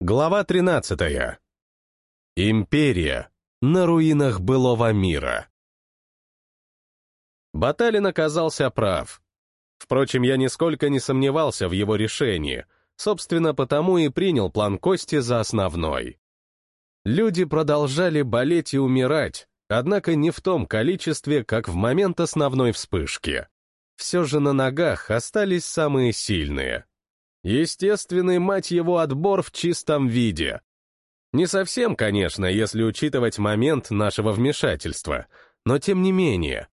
Глава 13. Империя на руинах былого мира. Баталин оказался прав. Впрочем, я нисколько не сомневался в его решении, собственно, потому и принял план Кости за основной. Люди продолжали болеть и умирать, однако не в том количестве, как в момент основной вспышки. Все же на ногах остались самые сильные. Естественный, мать его, отбор в чистом виде. Не совсем, конечно, если учитывать момент нашего вмешательства, но тем не менее.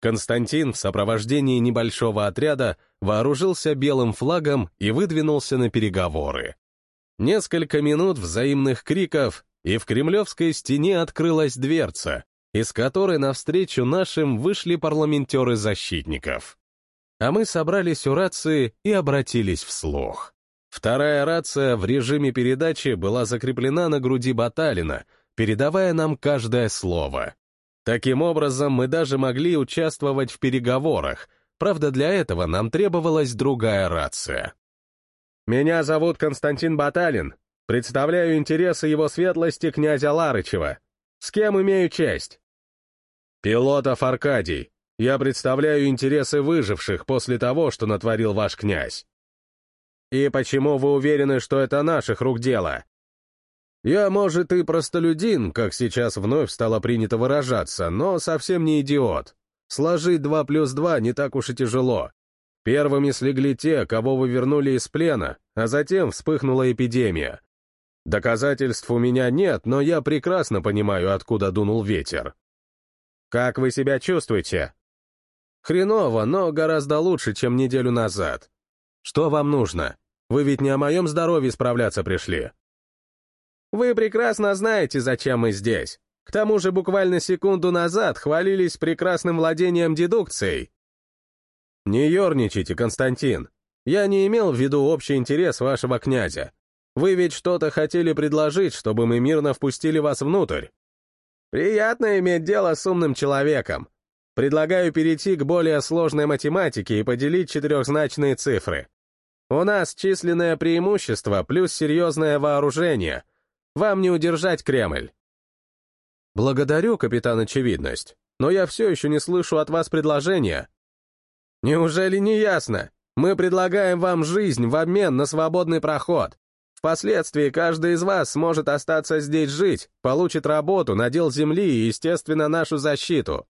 Константин в сопровождении небольшого отряда вооружился белым флагом и выдвинулся на переговоры. Несколько минут взаимных криков, и в кремлевской стене открылась дверца, из которой навстречу нашим вышли парламентеры защитников. А мы собрались у рации и обратились вслух. Вторая рация в режиме передачи была закреплена на груди Баталина, передавая нам каждое слово. Таким образом, мы даже могли участвовать в переговорах, правда, для этого нам требовалась другая рация. «Меня зовут Константин Баталин. Представляю интересы его светлости князя Ларычева. С кем имею честь?» «Пилотов Аркадий. Я представляю интересы выживших после того, что натворил ваш князь». «И почему вы уверены, что это наших рук дело?» «Я, может, и простолюдин, как сейчас вновь стало принято выражаться, но совсем не идиот. Сложить два плюс два не так уж и тяжело. Первыми слегли те, кого вы вернули из плена, а затем вспыхнула эпидемия. Доказательств у меня нет, но я прекрасно понимаю, откуда дунул ветер. Как вы себя чувствуете? Хреново, но гораздо лучше, чем неделю назад. Что вам нужно? Вы ведь не о моем здоровье справляться пришли. Вы прекрасно знаете, зачем мы здесь. К тому же буквально секунду назад хвалились прекрасным владением дедукцией. Не ерничайте, Константин. Я не имел в виду общий интерес вашего князя. Вы ведь что-то хотели предложить, чтобы мы мирно впустили вас внутрь. Приятно иметь дело с умным человеком. Предлагаю перейти к более сложной математике и поделить четырехзначные цифры. У нас численное преимущество плюс серьезное вооружение. Вам не удержать Кремль. Благодарю, капитан Очевидность, но я все еще не слышу от вас предложения. Неужели не ясно? Мы предлагаем вам жизнь в обмен на свободный проход. Впоследствии каждый из вас сможет остаться здесь жить, получит работу, надел земли и, естественно, нашу защиту.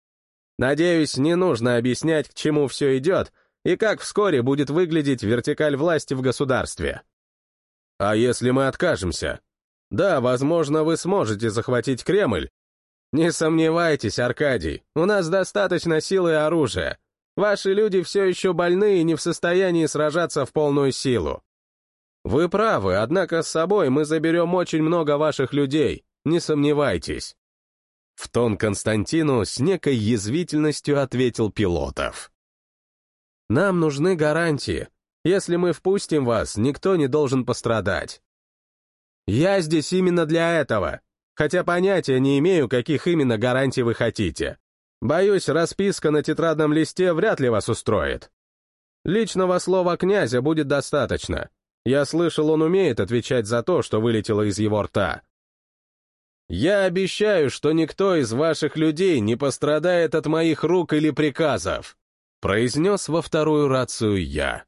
Надеюсь, не нужно объяснять, к чему все идет и как вскоре будет выглядеть вертикаль власти в государстве. А если мы откажемся? Да, возможно, вы сможете захватить Кремль. Не сомневайтесь, Аркадий, у нас достаточно силы и оружия. Ваши люди все еще больны и не в состоянии сражаться в полную силу. Вы правы, однако с собой мы заберем очень много ваших людей, не сомневайтесь. В тон Константину с некой язвительностью ответил Пилотов. Нам нужны гарантии. Если мы впустим вас, никто не должен пострадать. Я здесь именно для этого, хотя понятия не имею, каких именно гарантий вы хотите. Боюсь, расписка на тетрадном листе вряд ли вас устроит. Личного слова князя будет достаточно. Я слышал, он умеет отвечать за то, что вылетело из его рта. Я обещаю, что никто из ваших людей не пострадает от моих рук или приказов, произнес во вторую рацию я.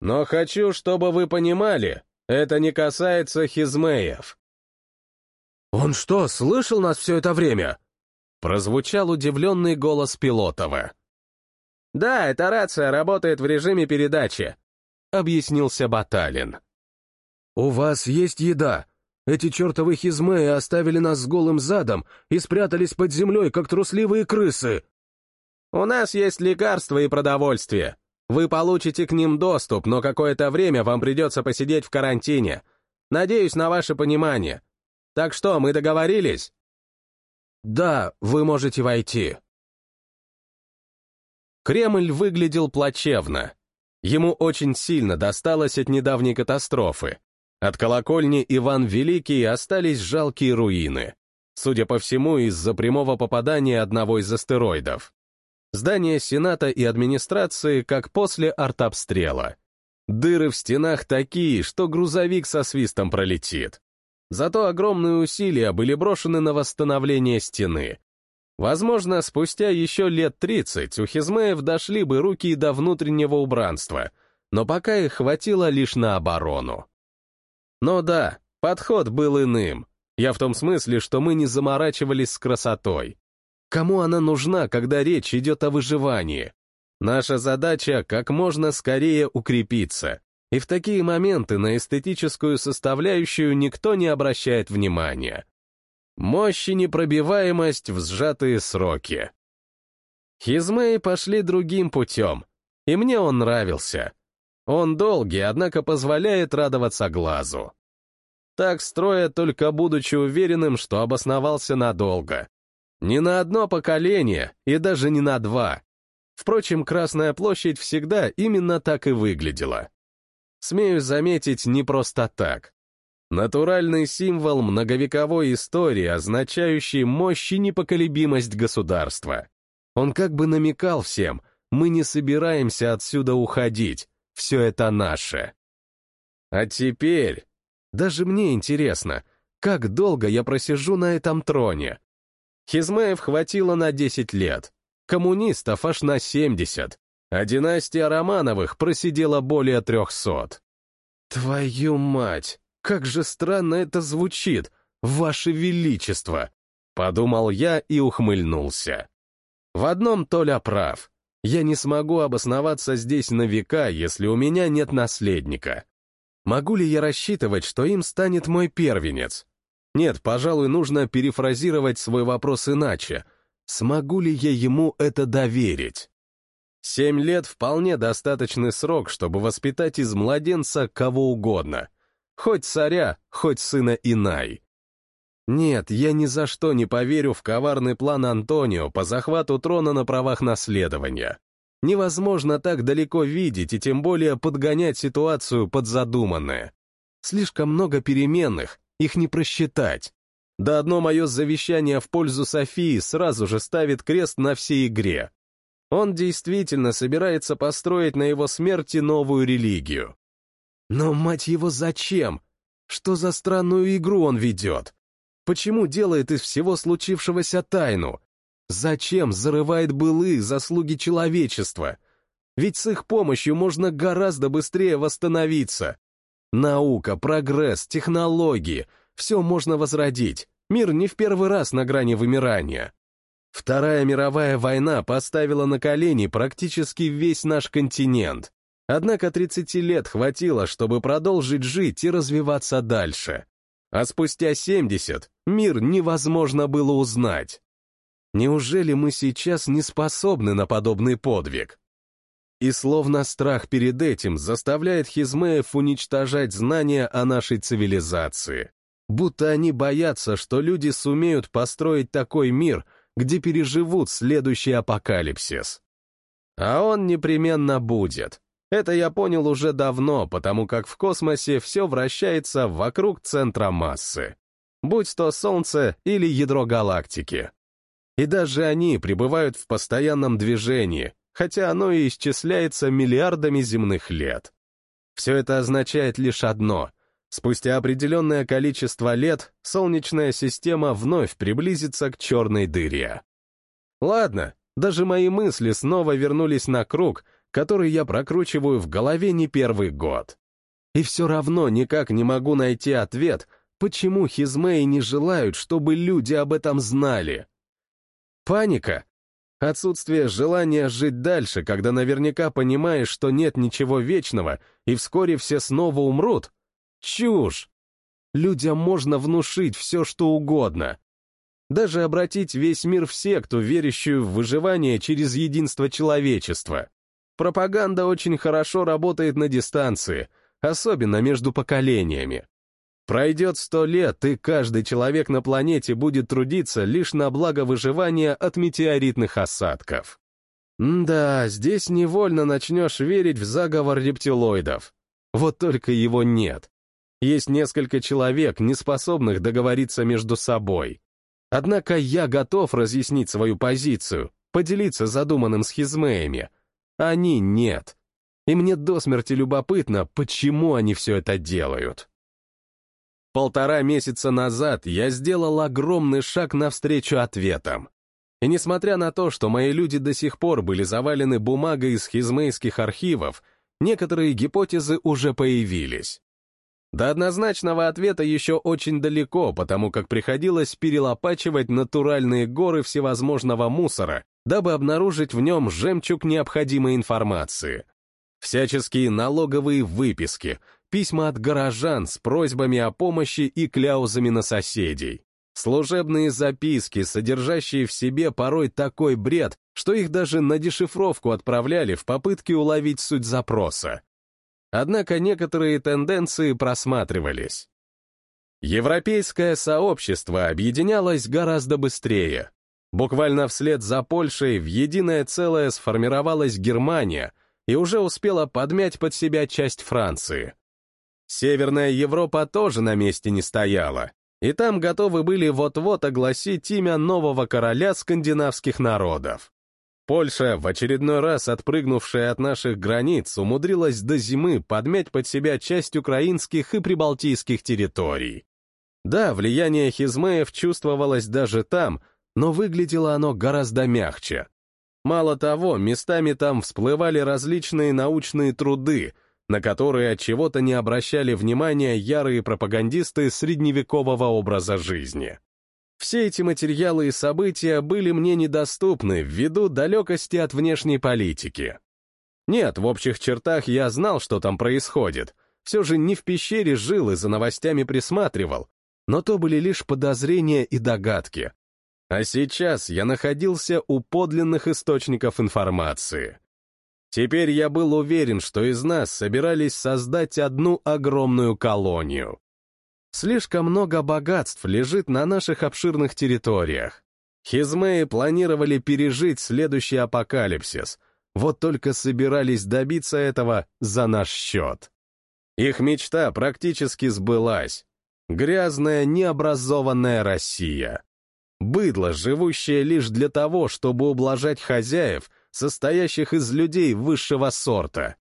Но хочу, чтобы вы понимали, это не касается хизмеев. «Он что, слышал нас все это время?» Прозвучал удивленный голос Пилотова. «Да, эта рация работает в режиме передачи. — объяснился Баталин. «У вас есть еда. Эти чертовы хизмеи оставили нас с голым задом и спрятались под землей, как трусливые крысы». «У нас есть лекарства и продовольствие. Вы получите к ним доступ, но какое-то время вам придется посидеть в карантине. Надеюсь на ваше понимание. Так что, мы договорились?» «Да, вы можете войти». Кремль выглядел плачевно. Ему очень сильно досталось от недавней катастрофы. От колокольни Иван Великий остались жалкие руины. Судя по всему, из-за прямого попадания одного из астероидов. Здание Сената и администрации, как после артобстрела. Дыры в стенах такие, что грузовик со свистом пролетит. Зато огромные усилия были брошены на восстановление стены. Возможно, спустя еще лет 30 у Хизмеев дошли бы руки до внутреннего убранства, но пока их хватило лишь на оборону. Но да, подход был иным. Я в том смысле, что мы не заморачивались с красотой. Кому она нужна, когда речь идет о выживании? Наша задача — как можно скорее укрепиться, и в такие моменты на эстетическую составляющую никто не обращает внимания. Мощь и непробиваемость в сжатые сроки. Хизмеи пошли другим путем, и мне он нравился. Он долгий, однако позволяет радоваться глазу. Так строя, только будучи уверенным, что обосновался надолго. Не на одно поколение и даже не на два. Впрочем, Красная площадь всегда именно так и выглядела. Смею заметить, не просто так. Натуральный символ многовековой истории, означающий мощь и непоколебимость государства. Он как бы намекал всем, мы не собираемся отсюда уходить, все это наше. А теперь, даже мне интересно, как долго я просижу на этом троне? Хизмеев хватило на 10 лет, коммунистов аж на 70, а династия Романовых просидела более 300. Твою мать, как же странно это звучит, ваше величество! Подумал я и ухмыльнулся. В одном Толя прав. Я не смогу обосноваться здесь на века, если у меня нет наследника. Могу ли я рассчитывать, что им станет мой первенец? Нет, пожалуй, нужно перефразировать свой вопрос иначе — Смогу ли я ему это доверить? Семь лет — вполне достаточный срок, чтобы воспитать из младенца кого угодно. Хоть царя, хоть сына Инай. Нет, я ни за что не поверю в коварный план Антонио по захвату трона на правах наследования. Невозможно так далеко видеть и тем более подгонять ситуацию под задуманное. Слишком много переменных, их не просчитать. Да одно мое завещание в пользу Софии сразу же ставит крест на всей игре. Он действительно собирается построить на его смерти новую религию. Но, мать его, зачем? Что за странную игру он ведет? Почему делает из всего случившегося тайну? Зачем зарывает былые заслуги человечества? Ведь с их помощью можно гораздо быстрее восстановиться. Наука, прогресс, технологии — все можно возродить. Мир не в первый раз на грани вымирания. Вторая мировая война поставила на колени практически весь наш континент. Однако 30 лет хватило, чтобы продолжить жить и развиваться дальше. А спустя 70 мир невозможно было узнать. Неужели мы сейчас не способны на подобный подвиг? И словно страх перед этим заставляет Хизмеев уничтожать знания о нашей цивилизации будто они боятся, что люди сумеют построить такой мир, где переживут следующий апокалипсис. А он непременно будет. Это я понял уже давно, потому как в космосе все вращается вокруг центра массы. Будь то Солнце или ядро галактики. И даже они пребывают в постоянном движении, хотя оно и исчисляется миллиардами земных лет. Все это означает лишь одно — Спустя определенное количество лет Солнечная система вновь приблизится к черной дыре. Ладно, даже мои мысли снова вернулись на круг, который я прокручиваю в голове не первый год. И все равно никак не могу найти ответ, почему хизмеи не желают, чтобы люди об этом знали. Паника? Отсутствие желания жить дальше, когда наверняка понимаешь, что нет ничего вечного, и вскоре все снова умрут — Чушь! Людям можно внушить все, что угодно. Даже обратить весь мир в секту, верящую в выживание через единство человечества. Пропаганда очень хорошо работает на дистанции, особенно между поколениями. Пройдет сто лет, и каждый человек на планете будет трудиться лишь на благо выживания от метеоритных осадков. М да, здесь невольно начнешь верить в заговор рептилоидов. Вот только его нет. Есть несколько человек, не способных договориться между собой. Однако я готов разъяснить свою позицию, поделиться задуманным с хизмеями. Они нет. и мне до смерти любопытно, почему они все это делают. Полтора месяца назад я сделал огромный шаг навстречу ответам. И несмотря на то, что мои люди до сих пор были завалены бумагой из хизмейских архивов, некоторые гипотезы уже появились. До однозначного ответа еще очень далеко, потому как приходилось перелопачивать натуральные горы всевозможного мусора, дабы обнаружить в нем жемчуг необходимой информации. Всяческие налоговые выписки, письма от горожан с просьбами о помощи и кляузами на соседей. Служебные записки, содержащие в себе порой такой бред, что их даже на дешифровку отправляли в попытке уловить суть запроса. Однако некоторые тенденции просматривались. Европейское сообщество объединялось гораздо быстрее. Буквально вслед за Польшей в единое целое сформировалась Германия и уже успела подмять под себя часть Франции. Северная Европа тоже на месте не стояла, и там готовы были вот-вот огласить имя нового короля скандинавских народов. Польша, в очередной раз отпрыгнувшая от наших границ, умудрилась до зимы подмять под себя часть украинских и прибалтийских территорий. Да, влияние хизмеев чувствовалось даже там, но выглядело оно гораздо мягче. Мало того, местами там всплывали различные научные труды, на которые от чего-то не обращали внимания ярые пропагандисты средневекового образа жизни. Все эти материалы и события были мне недоступны ввиду далекости от внешней политики. Нет, в общих чертах я знал, что там происходит. Все же не в пещере жил и за новостями присматривал. Но то были лишь подозрения и догадки. А сейчас я находился у подлинных источников информации. Теперь я был уверен, что из нас собирались создать одну огромную колонию. Слишком много богатств лежит на наших обширных территориях. Хизмеи планировали пережить следующий апокалипсис, вот только собирались добиться этого за наш счет. Их мечта практически сбылась. Грязная, необразованная Россия. Быдло, живущее лишь для того, чтобы ублажать хозяев, состоящих из людей высшего сорта.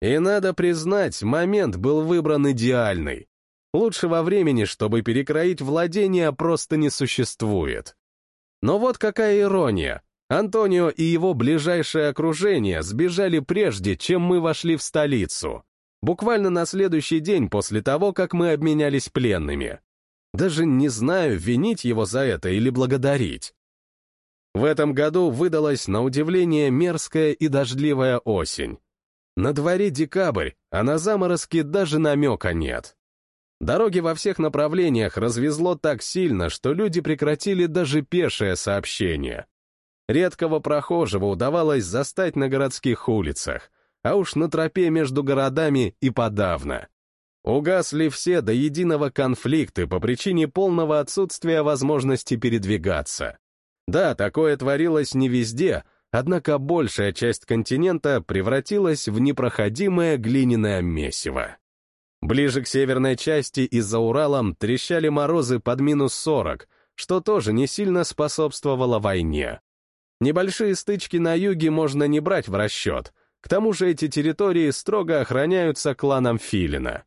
И надо признать, момент был выбран идеальный. Лучшего времени, чтобы перекроить владения, просто не существует. Но вот какая ирония. Антонио и его ближайшее окружение сбежали прежде, чем мы вошли в столицу. Буквально на следующий день после того, как мы обменялись пленными. Даже не знаю, винить его за это или благодарить. В этом году выдалась, на удивление, мерзкая и дождливая осень. На дворе декабрь, а на заморозки даже намека нет. Дороги во всех направлениях развезло так сильно, что люди прекратили даже пешее сообщение. Редкого прохожего удавалось застать на городских улицах, а уж на тропе между городами и подавно. Угасли все до единого конфликты по причине полного отсутствия возможности передвигаться. Да, такое творилось не везде, однако большая часть континента превратилась в непроходимое глиняное месиво. Ближе к северной части и за Уралом трещали морозы под минус 40, что тоже не сильно способствовало войне. Небольшие стычки на юге можно не брать в расчет, к тому же эти территории строго охраняются кланом Филина.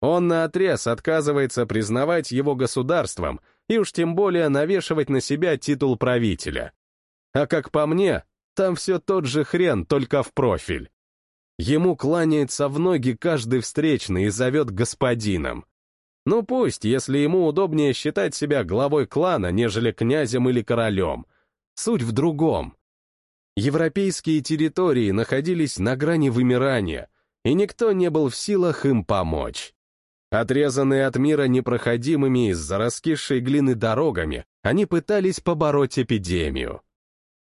Он наотрез отказывается признавать его государством и уж тем более навешивать на себя титул правителя. А как по мне, там все тот же хрен, только в профиль. Ему кланяется в ноги каждый встречный и зовет господином. Ну пусть, если ему удобнее считать себя главой клана, нежели князем или королем. Суть в другом. Европейские территории находились на грани вымирания, и никто не был в силах им помочь. Отрезанные от мира непроходимыми из-за раскисшей глины дорогами, они пытались побороть эпидемию.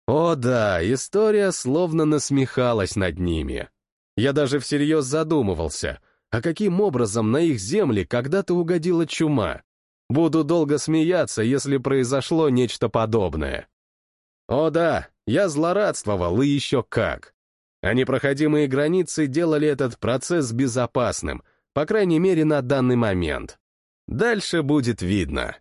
О да, история словно насмехалась над ними. Я даже всерьез задумывался, а каким образом на их земли когда-то угодила чума? Буду долго смеяться, если произошло нечто подобное. О да, я злорадствовал, и еще как. А непроходимые границы делали этот процесс безопасным, по крайней мере на данный момент. Дальше будет видно.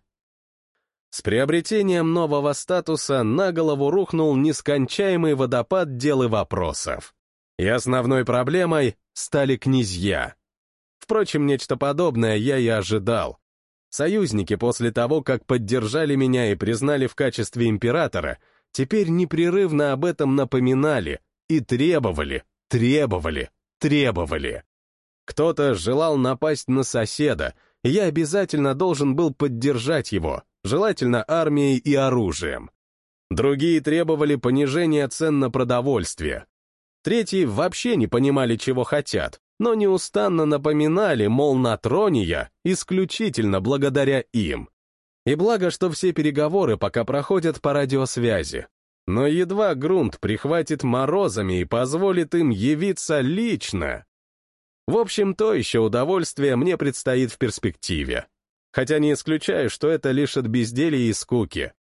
С приобретением нового статуса на голову рухнул нескончаемый водопад дел и вопросов. И основной проблемой стали князья. Впрочем, нечто подобное я и ожидал. Союзники после того, как поддержали меня и признали в качестве императора, теперь непрерывно об этом напоминали и требовали, требовали, требовали. Кто-то желал напасть на соседа, и я обязательно должен был поддержать его, желательно армией и оружием. Другие требовали понижения цен на продовольствие. Третьи вообще не понимали, чего хотят, но неустанно напоминали, мол, на троне я исключительно благодаря им. И благо, что все переговоры пока проходят по радиосвязи. Но едва грунт прихватит морозами и позволит им явиться лично. В общем, то еще удовольствие мне предстоит в перспективе. Хотя не исключаю, что это лишь от безделия и скуки.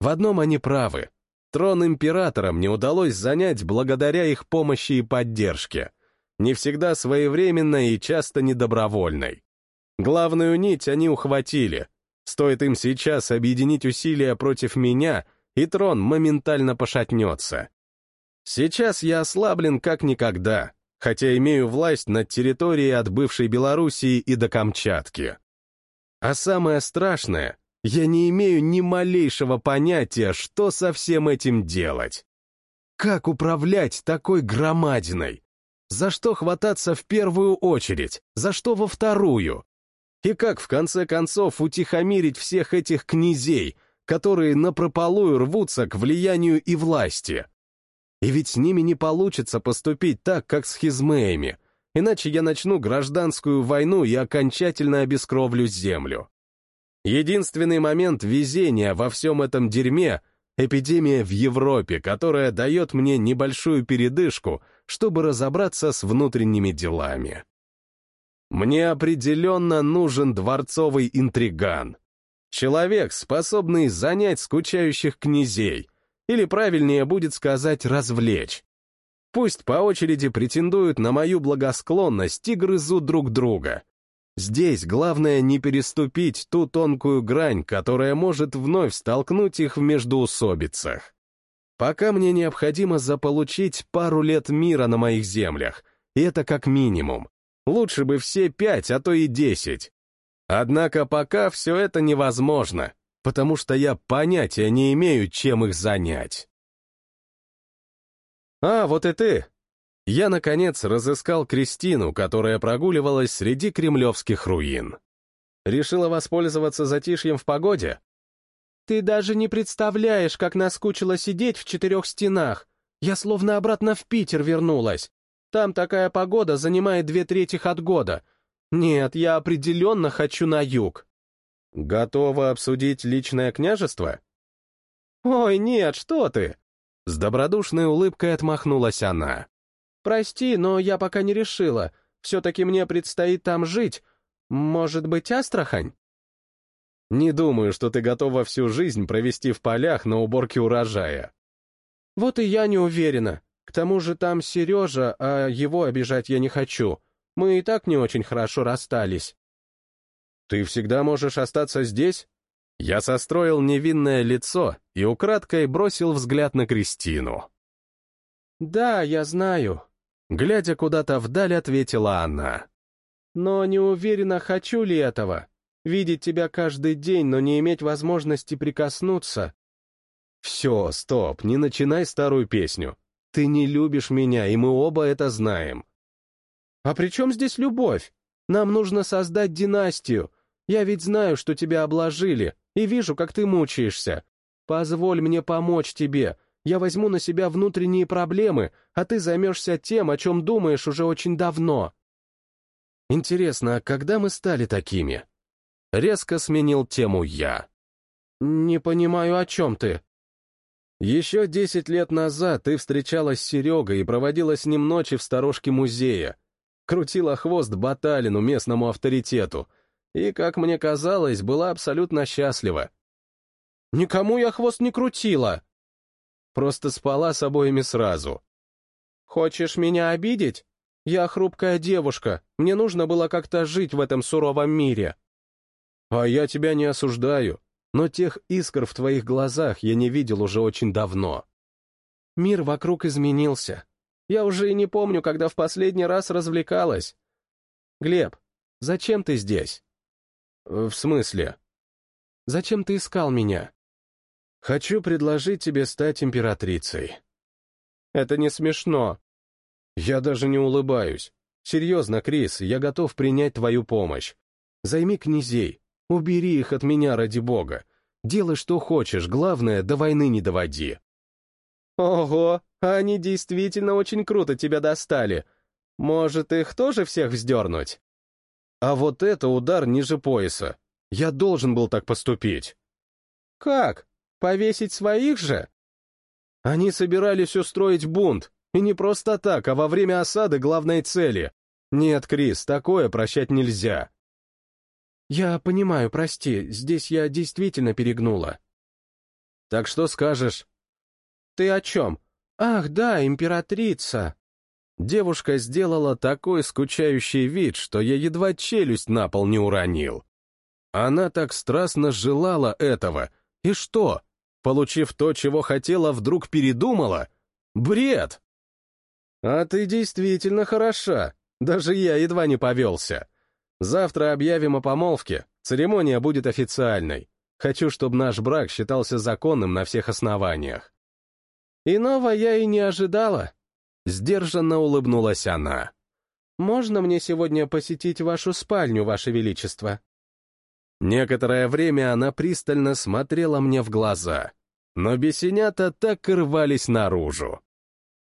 В одном они правы. Трон императора мне удалось занять благодаря их помощи и поддержке. Не всегда своевременной и часто недобровольной. Главную нить они ухватили. Стоит им сейчас объединить усилия против меня, и трон моментально пошатнется. Сейчас я ослаблен как никогда, хотя имею власть над территорией от бывшей Белоруссии и до Камчатки. А самое страшное, я не имею ни малейшего понятия, что со всем этим делать. Как управлять такой громадиной? За что хвататься в первую очередь? За что во вторую? И как, в конце концов, утихомирить всех этих князей, которые напропалую рвутся к влиянию и власти? И ведь с ними не получится поступить так, как с хизмеями, иначе я начну гражданскую войну и окончательно обескровлю землю. Единственный момент везения во всем этом дерьме — эпидемия в Европе, которая дает мне небольшую передышку, чтобы разобраться с внутренними делами. Мне определенно нужен дворцовый интриган. Человек, способный занять скучающих князей, или правильнее будет сказать «развлечь». Пусть по очереди претендуют на мою благосклонность и грызут друг друга. Здесь главное не переступить ту тонкую грань, которая может вновь столкнуть их в междоусобицах. Пока мне необходимо заполучить пару лет мира на моих землях, и это как минимум. Лучше бы все пять, а то и десять. Однако пока все это невозможно, потому что я понятия не имею, чем их занять. «А, вот и ты!» я, наконец, разыскал Кристину, которая прогуливалась среди кремлевских руин. Решила воспользоваться затишьем в погоде? Ты даже не представляешь, как наскучило сидеть в четырех стенах. Я словно обратно в Питер вернулась. Там такая погода занимает две трети от года. Нет, я определенно хочу на юг. Готова обсудить личное княжество? Ой, нет, что ты! С добродушной улыбкой отмахнулась она. «Прости, но я пока не решила. Все-таки мне предстоит там жить. Может быть, Астрахань?» «Не думаю, что ты готова всю жизнь провести в полях на уборке урожая». «Вот и я не уверена. К тому же там Сережа, а его обижать я не хочу. Мы и так не очень хорошо расстались». «Ты всегда можешь остаться здесь?» Я состроил невинное лицо и украдкой бросил взгляд на Кристину. «Да, я знаю», Глядя куда-то вдаль, ответила она. «Но не уверена, хочу ли этого. Видеть тебя каждый день, но не иметь возможности прикоснуться». «Все, стоп, не начинай старую песню. Ты не любишь меня, и мы оба это знаем». «А при чем здесь любовь? Нам нужно создать династию. Я ведь знаю, что тебя обложили, и вижу, как ты мучаешься. Позволь мне помочь тебе, я возьму на себя внутренние проблемы, а ты займешься тем, о чем думаешь уже очень давно. Интересно, а когда мы стали такими? Резко сменил тему я. Не понимаю, о чем ты. Еще десять лет назад ты встречалась с Серегой и проводила с ним ночи в сторожке музея. Крутила хвост Баталину, местному авторитету, и, как мне казалось, была абсолютно счастлива. «Никому я хвост не крутила!» Просто спала с обоими сразу. «Хочешь меня обидеть? Я хрупкая девушка, мне нужно было как-то жить в этом суровом мире». «А я тебя не осуждаю, но тех искр в твоих глазах я не видел уже очень давно». Мир вокруг изменился. Я уже и не помню, когда в последний раз развлекалась. Глеб, зачем ты здесь? В смысле? Зачем ты искал меня? Хочу предложить тебе стать императрицей. Это не смешно. Я даже не улыбаюсь. Серьезно, Крис, я готов принять твою помощь. Займи князей, убери их от меня ради бога. Делай, что хочешь, главное, до войны не доводи. Ого, они действительно очень круто тебя достали. Может, их тоже всех вздернуть? А вот это удар ниже пояса. Я должен был так поступить. Как? Повесить своих же? Они собирались устроить бунт, и не просто так, а во время осады главной цели. Нет, Крис, такое прощать нельзя. Я понимаю, прости, здесь я действительно перегнула. Так что скажешь? Ты о чем? Ах, да, императрица. Девушка сделала такой скучающий вид, что я едва челюсть на пол не уронил. Она так страстно желала этого. И что? Получив то, чего хотела, вдруг передумала? Бред! А ты действительно хороша. Даже я едва не повелся. Завтра объявим о помолвке. Церемония будет официальной. Хочу, чтобы наш брак считался законным на всех основаниях. Иного я и не ожидала. Сдержанно улыбнулась она. «Можно мне сегодня посетить вашу спальню, ваше величество?» Некоторое время она пристально смотрела мне в глаза, но бесенята так и рвались наружу.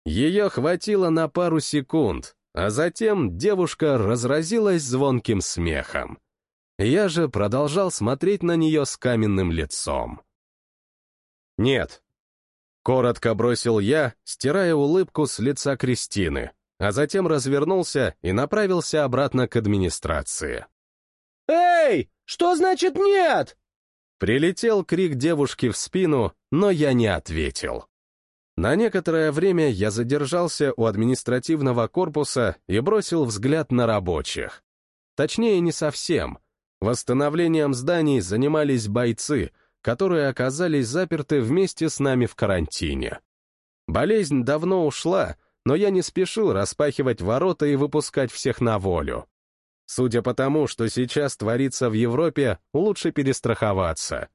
Ее хватило на пару секунд, а затем девушка разразилась звонким смехом. Я же продолжал смотреть на нее с каменным лицом. «Нет», — коротко бросил я, стирая улыбку с лица Кристины, а затем развернулся и направился обратно к администрации. «Эй, что значит нет?» Прилетел крик девушки в спину, но я не ответил. На некоторое время я задержался у административного корпуса и бросил взгляд на рабочих. Точнее, не совсем. Восстановлением зданий занимались бойцы, которые оказались заперты вместе с нами в карантине. Болезнь давно ушла, но я не спешил распахивать ворота и выпускать всех на волю. Судя по тому, что сейчас творится в Европе, лучше перестраховаться.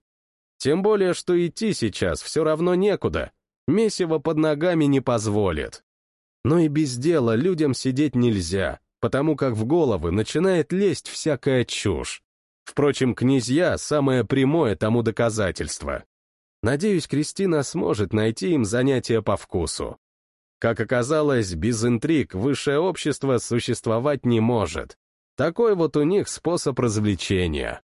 Тем более, что идти сейчас все равно некуда, Месиво под ногами не позволит. Но и без дела людям сидеть нельзя, потому как в головы начинает лезть всякая чушь. Впрочем, князья — самое прямое тому доказательство. Надеюсь, Кристина сможет найти им занятие по вкусу. Как оказалось, без интриг высшее общество существовать не может. Такой вот у них способ развлечения.